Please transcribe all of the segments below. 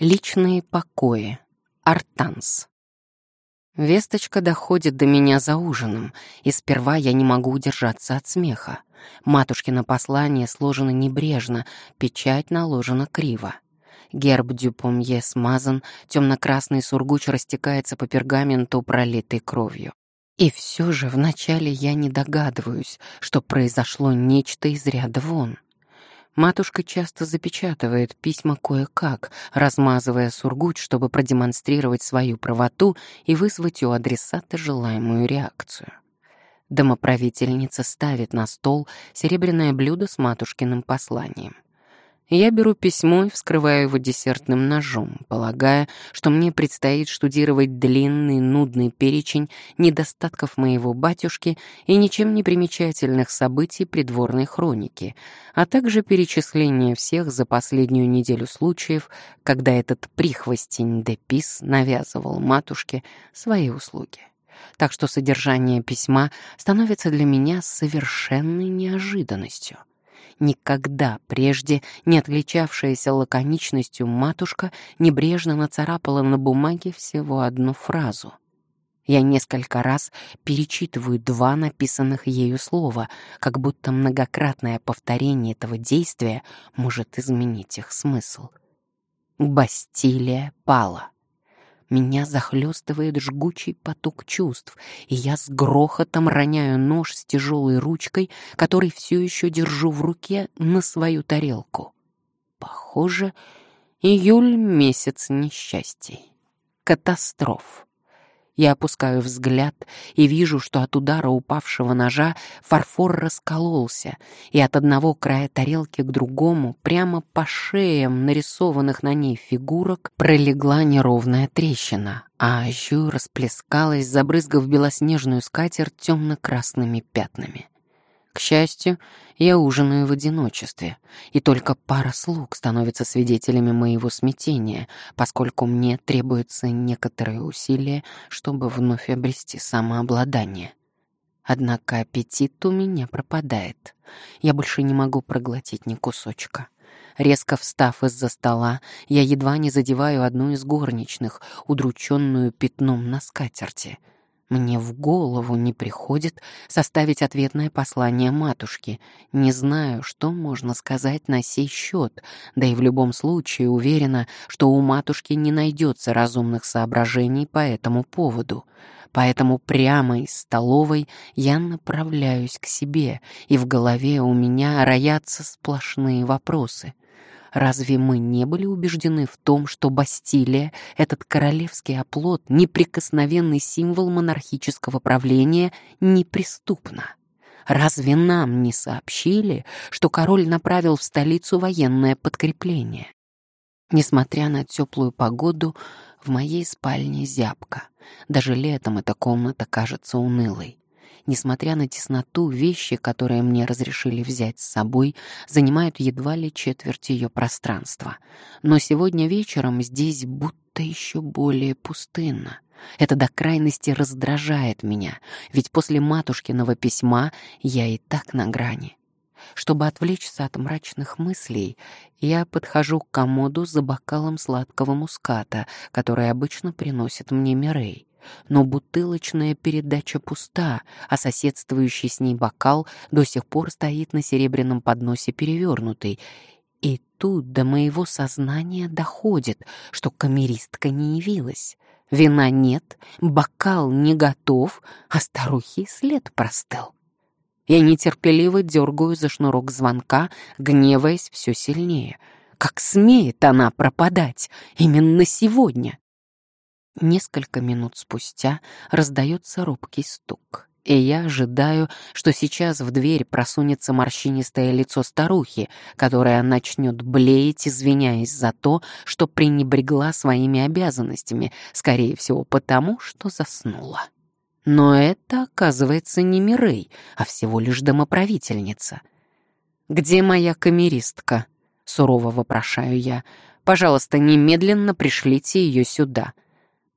Личные покои. Артанс. Весточка доходит до меня за ужином, и сперва я не могу удержаться от смеха. Матушкино послание сложено небрежно, печать наложена криво. Герб Дюпомье смазан, темно-красный сургуч растекается по пергаменту, пролитой кровью. И все же вначале я не догадываюсь, что произошло нечто из ряда вон. Матушка часто запечатывает письма кое-как, размазывая сургуч, чтобы продемонстрировать свою правоту и вызвать у адресата желаемую реакцию. Домоправительница ставит на стол серебряное блюдо с матушкиным посланием — я беру письмо и вскрываю его десертным ножом, полагая, что мне предстоит штудировать длинный, нудный перечень недостатков моего батюшки и ничем не примечательных событий придворной хроники, а также перечисление всех за последнюю неделю случаев, когда этот прихвостень Депис навязывал матушке свои услуги. Так что содержание письма становится для меня совершенной неожиданностью — Никогда прежде не отличавшаяся лаконичностью матушка небрежно нацарапала на бумаге всего одну фразу. Я несколько раз перечитываю два написанных ею слова, как будто многократное повторение этого действия может изменить их смысл. Бастилия пала. Меня захлестывает жгучий поток чувств, и я с грохотом роняю нож с тяжелой ручкой, который все еще держу в руке на свою тарелку. Похоже, июль — месяц несчастий. Катастроф. Я опускаю взгляд и вижу, что от удара упавшего ножа фарфор раскололся, и от одного края тарелки к другому, прямо по шеям нарисованных на ней фигурок, пролегла неровная трещина, а еще расплескалась, забрызгав белоснежную скатерть темно-красными пятнами. К счастью, я ужинаю в одиночестве, и только пара слуг становятся свидетелями моего смятения, поскольку мне требуется некоторые усилия, чтобы вновь обрести самообладание. Однако аппетит у меня пропадает. Я больше не могу проглотить ни кусочка. Резко встав из-за стола, я едва не задеваю одну из горничных, удрученную пятном на скатерти — мне в голову не приходит составить ответное послание матушке. Не знаю, что можно сказать на сей счет, да и в любом случае уверена, что у матушки не найдется разумных соображений по этому поводу. Поэтому прямо из столовой я направляюсь к себе, и в голове у меня роятся сплошные вопросы. Разве мы не были убеждены в том, что Бастилия, этот королевский оплот, неприкосновенный символ монархического правления, неприступна? Разве нам не сообщили, что король направил в столицу военное подкрепление? Несмотря на теплую погоду, в моей спальне зябко. Даже летом эта комната кажется унылой. Несмотря на тесноту, вещи, которые мне разрешили взять с собой, занимают едва ли четверть ее пространства. Но сегодня вечером здесь будто еще более пустынно. Это до крайности раздражает меня, ведь после матушкиного письма я и так на грани. Чтобы отвлечься от мрачных мыслей, я подхожу к комоду за бокалом сладкого муската, который обычно приносит мне Мирей но бутылочная передача пуста, а соседствующий с ней бокал до сих пор стоит на серебряном подносе перевернутый. И тут до моего сознания доходит, что камеристка не явилась. Вина нет, бокал не готов, а старухи след простыл. Я нетерпеливо дергаю за шнурок звонка, гневаясь все сильнее. Как смеет она пропадать именно сегодня? Несколько минут спустя раздается робкий стук, и я ожидаю, что сейчас в дверь просунется морщинистое лицо старухи, которая начнет блеять, извиняясь за то, что пренебрегла своими обязанностями, скорее всего потому, что заснула. Но это, оказывается, не Мирей, а всего лишь домоправительница. «Где моя камеристка?» — сурово вопрошаю я. «Пожалуйста, немедленно пришлите ее сюда».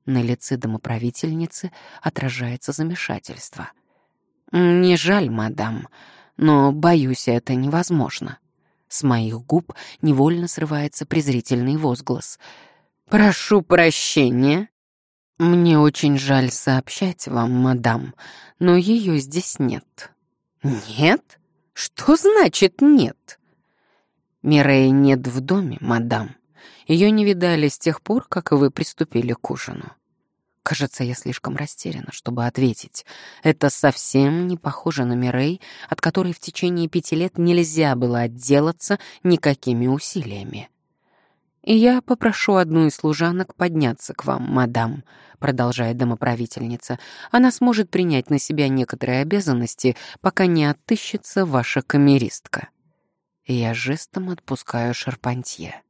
На лице домоправительницы отражается замешательство. «Не жаль, мадам, но, боюсь, это невозможно». С моих губ невольно срывается презрительный возглас. Прошу прощения. Мне очень жаль сообщать вам, мадам, но ее здесь нет. Нет? Что значит нет? Мирей нет в доме, мадам. Ее не видали с тех пор, как вы приступили к ужину. Кажется, я слишком растеряна, чтобы ответить. Это совсем не похоже на Мирей, от которой в течение пяти лет нельзя было отделаться никакими усилиями. «И я попрошу одну из служанок подняться к вам, мадам», — продолжает домоправительница. «Она сможет принять на себя некоторые обязанности, пока не отыщется ваша камеристка». Я жестом отпускаю шарпантье.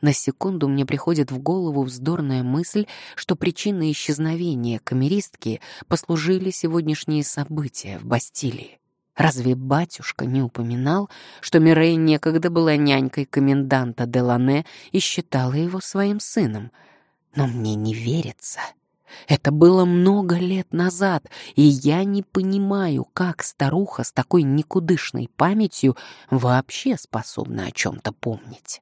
На секунду мне приходит в голову вздорная мысль, что причиной исчезновения камеристки послужили сегодняшние события в Бастилии. Разве батюшка не упоминал, что Мирей некогда была нянькой коменданта Делане и считала его своим сыном? Но мне не верится. Это было много лет назад, и я не понимаю, как старуха с такой никудышной памятью вообще способна о чем-то помнить.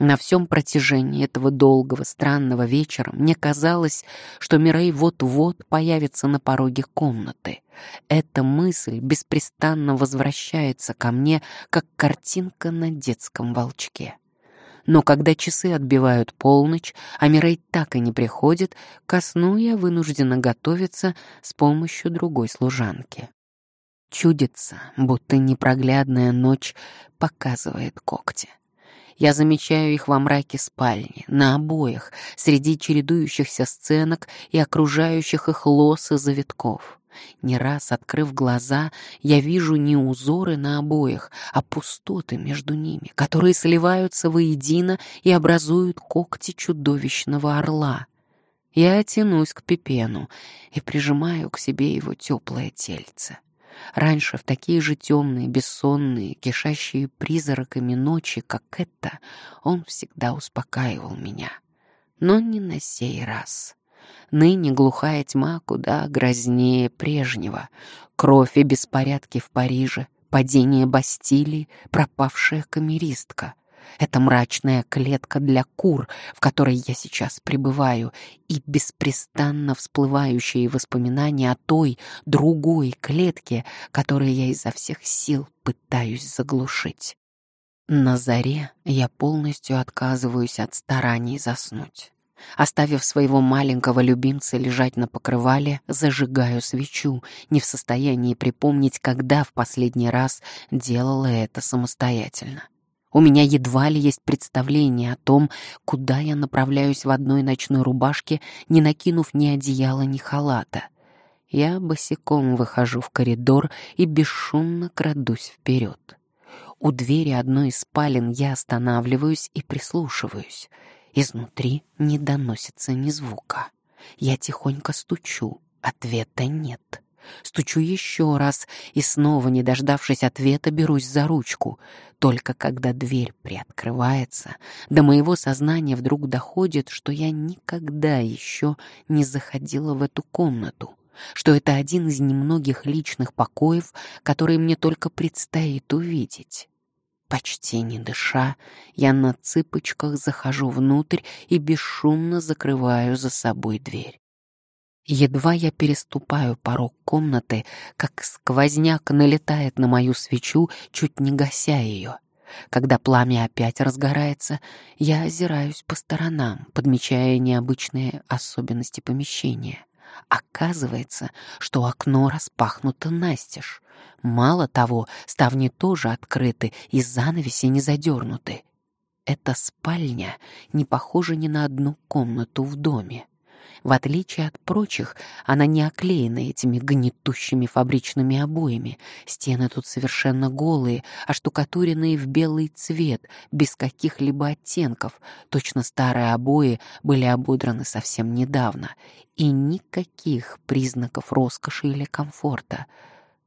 На всем протяжении этого долгого, странного вечера мне казалось, что Мирей вот-вот появится на пороге комнаты. Эта мысль беспрестанно возвращается ко мне, как картинка на детском волчке. Но когда часы отбивают полночь, а Мирей так и не приходит, ко сну я вынуждена готовиться с помощью другой служанки. Чудится, будто непроглядная ночь показывает когти. Я замечаю их во мраке спальни, на обоях, среди чередующихся сценок и окружающих их лос и завитков. Не раз, открыв глаза, я вижу не узоры на обоях, а пустоты между ними, которые сливаются воедино и образуют когти чудовищного орла. Я тянусь к Пипену и прижимаю к себе его теплое тельце. Раньше в такие же темные, бессонные, кишащие призраками ночи, как это, он всегда успокаивал меня. Но не на сей раз. Ныне глухая тьма куда грознее прежнего. Кровь и беспорядки в Париже, падение Бастилии, пропавшая камеристка. Это мрачная клетка для кур, в которой я сейчас пребываю, и беспрестанно всплывающие воспоминания о той, другой клетке, которую я изо всех сил пытаюсь заглушить. На заре я полностью отказываюсь от стараний заснуть. Оставив своего маленького любимца лежать на покрывале, зажигаю свечу, не в состоянии припомнить, когда в последний раз делала это самостоятельно. У меня едва ли есть представление о том, куда я направляюсь в одной ночной рубашке, не накинув ни одеяла, ни халата. Я босиком выхожу в коридор и бесшумно крадусь вперед. У двери одной из спален я останавливаюсь и прислушиваюсь. Изнутри не доносится ни звука. Я тихонько стучу, ответа нет. Стучу еще раз и снова, не дождавшись ответа, берусь за ручку. Только когда дверь приоткрывается, до моего сознания вдруг доходит, что я никогда еще не заходила в эту комнату, что это один из немногих личных покоев, которые мне только предстоит увидеть. Почти не дыша, я на цыпочках захожу внутрь и бесшумно закрываю за собой дверь. Едва я переступаю порог комнаты, как сквозняк налетает на мою свечу, чуть не гася ее. Когда пламя опять разгорается, я озираюсь по сторонам, подмечая необычные особенности помещения. Оказывается, что окно распахнуто настежь. Мало того, ставни тоже открыты и занавеси не задернуты. Эта спальня не похожа ни на одну комнату в доме. В отличие от прочих, она не оклеена этими гнетущими фабричными обоями. Стены тут совершенно голые, оштукатуренные в белый цвет, без каких-либо оттенков. Точно старые обои были ободраны совсем недавно. И никаких признаков роскоши или комфорта.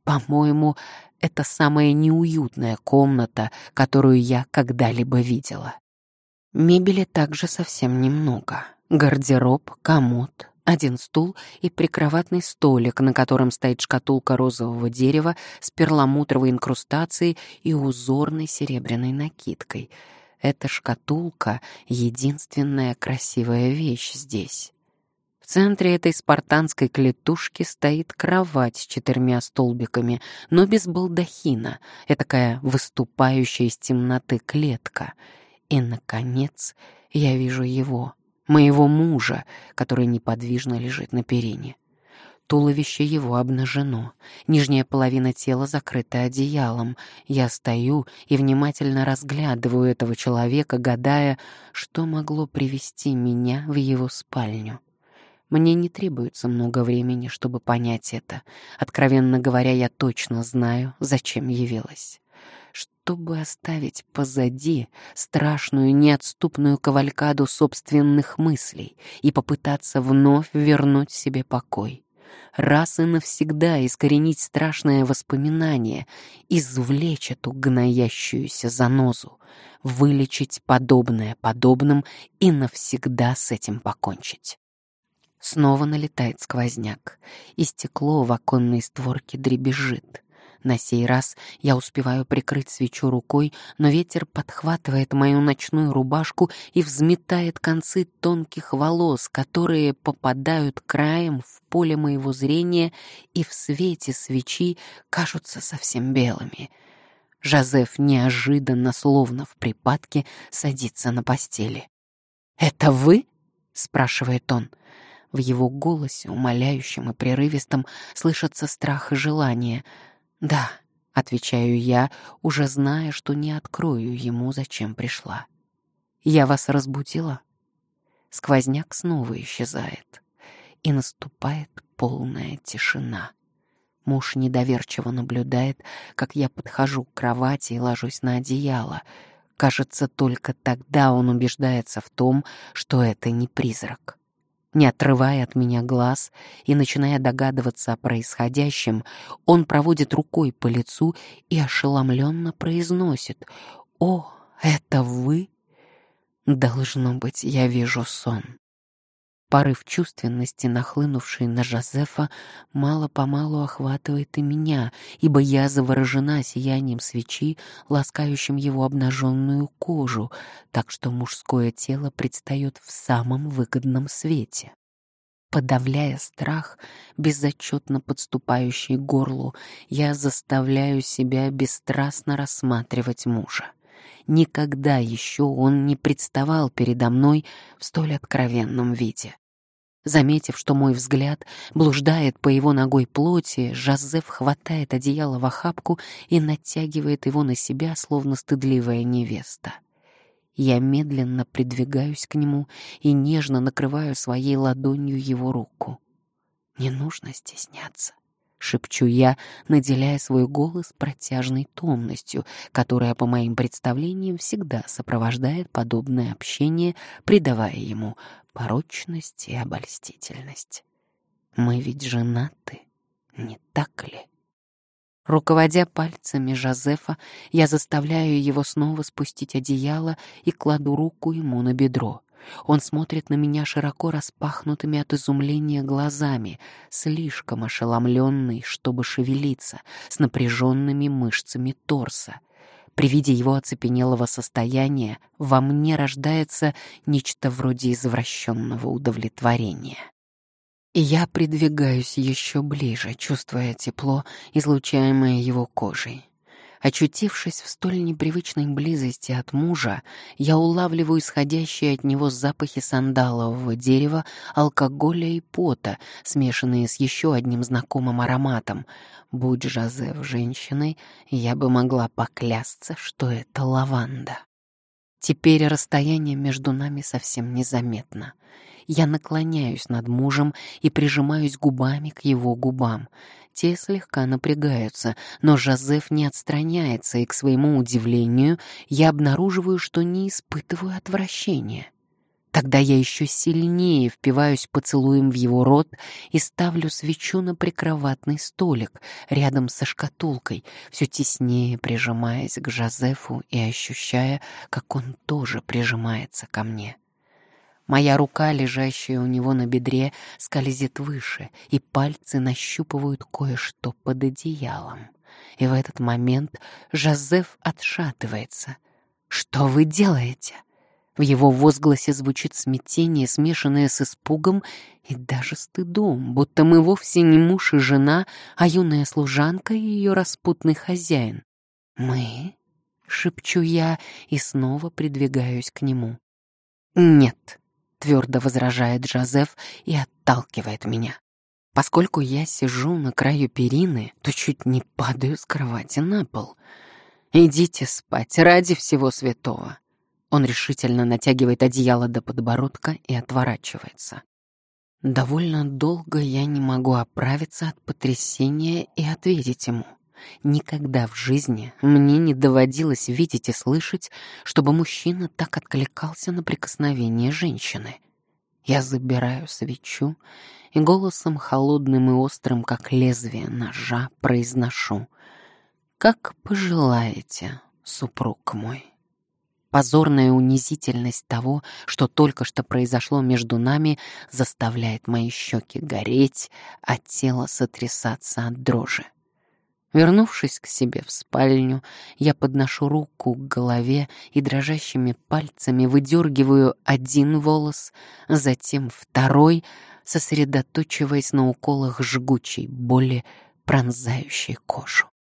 По-моему, это самая неуютная комната, которую я когда-либо видела. Мебели также совсем немного. Гардероб, комод, один стул и прикроватный столик, на котором стоит шкатулка розового дерева с перламутровой инкрустацией и узорной серебряной накидкой. Эта шкатулка — единственная красивая вещь здесь. В центре этой спартанской клетушки стоит кровать с четырьмя столбиками, но без балдахина, этакая выступающая из темноты клетка. И, наконец, я вижу его, моего мужа, который неподвижно лежит на перине. Туловище его обнажено, нижняя половина тела закрыта одеялом. Я стою и внимательно разглядываю этого человека, гадая, что могло привести меня в его спальню. Мне не требуется много времени, чтобы понять это. Откровенно говоря, я точно знаю, зачем явилась. Чтобы оставить позади страшную неотступную кавалькаду собственных мыслей и попытаться вновь вернуть себе покой. Раз и навсегда искоренить страшное воспоминание, извлечь эту гноящуюся занозу, вылечить подобное подобным и навсегда с этим покончить. Снова налетает сквозняк, и стекло в оконной створке дребезжит. На сей раз я успеваю прикрыть свечу рукой, но ветер подхватывает мою ночную рубашку и взметает концы тонких волос, которые попадают краем в поле моего зрения и в свете свечи кажутся совсем белыми. Жозеф неожиданно, словно в припадке, садится на постели. «Это вы?» — спрашивает он. — в его голосе, умоляющем и прерывистом, слышатся страх и желание. «Да», — отвечаю я, уже зная, что не открою ему, зачем пришла. «Я вас разбудила?» Сквозняк снова исчезает, и наступает полная тишина. Муж недоверчиво наблюдает, как я подхожу к кровати и ложусь на одеяло. Кажется, только тогда он убеждается в том, что это не призрак. Не отрывая от меня глаз и начиная догадываться о происходящем, он проводит рукой по лицу и ошеломленно произносит «О, это вы?» Должно быть, я вижу сон. Порыв чувственности, нахлынувший на Жозефа, мало-помалу охватывает и меня, ибо я заворожена сиянием свечи, ласкающим его обнаженную кожу, так что мужское тело предстает в самом выгодном свете. Подавляя страх, безотчетно подступающий к горлу, я заставляю себя бесстрастно рассматривать мужа. Никогда еще он не представал передо мной в столь откровенном виде. Заметив, что мой взгляд блуждает по его ногой плоти, Жозеф хватает одеяло в охапку и натягивает его на себя, словно стыдливая невеста. Я медленно придвигаюсь к нему и нежно накрываю своей ладонью его руку. Не нужно стесняться шепчу я, наделяя свой голос протяжной томностью, которая, по моим представлениям, всегда сопровождает подобное общение, придавая ему порочность и обольстительность. Мы ведь женаты, не так ли? Руководя пальцами Жозефа, я заставляю его снова спустить одеяло и кладу руку ему на бедро. Он смотрит на меня широко распахнутыми от изумления глазами, слишком ошеломленный, чтобы шевелиться, с напряженными мышцами торса. При виде его оцепенелого состояния во мне рождается нечто вроде извращенного удовлетворения. И я придвигаюсь еще ближе, чувствуя тепло, излучаемое его кожей. Очутившись в столь непривычной близости от мужа, я улавливаю исходящие от него запахи сандалового дерева, алкоголя и пота, смешанные с еще одним знакомым ароматом. Будь Жозеф женщиной, я бы могла поклясться, что это лаванда. Теперь расстояние между нами совсем незаметно. Я наклоняюсь над мужем и прижимаюсь губами к его губам. Те слегка напрягаются, но Жозеф не отстраняется, и, к своему удивлению, я обнаруживаю, что не испытываю отвращения. Тогда я еще сильнее впиваюсь поцелуем в его рот и ставлю свечу на прикроватный столик рядом со шкатулкой, все теснее прижимаясь к Жозефу и ощущая, как он тоже прижимается ко мне. Моя рука, лежащая у него на бедре, скользит выше, и пальцы нащупывают кое-что под одеялом. И в этот момент Жозеф отшатывается. «Что вы делаете?» В его возгласе звучит смятение, смешанное с испугом и даже стыдом, будто мы вовсе не муж и жена, а юная служанка и ее распутный хозяин. «Мы?» — шепчу я и снова придвигаюсь к нему. «Нет», — твердо возражает Джозеф и отталкивает меня. Поскольку я сижу на краю перины, то чуть не падаю с кровати на пол. «Идите спать, ради всего святого». Он решительно натягивает одеяло до подбородка и отворачивается. Довольно долго я не могу оправиться от потрясения и ответить ему. Никогда в жизни мне не доводилось видеть и слышать, чтобы мужчина так откликался на прикосновение женщины. Я забираю свечу и голосом холодным и острым, как лезвие ножа, произношу «Как пожелаете, супруг мой». Позорная унизительность того, что только что произошло между нами, заставляет мои щеки гореть, а тело сотрясаться от дрожи. Вернувшись к себе в спальню, я подношу руку к голове и дрожащими пальцами выдергиваю один волос, затем второй, сосредоточиваясь на уколах жгучей боли, пронзающей кожу.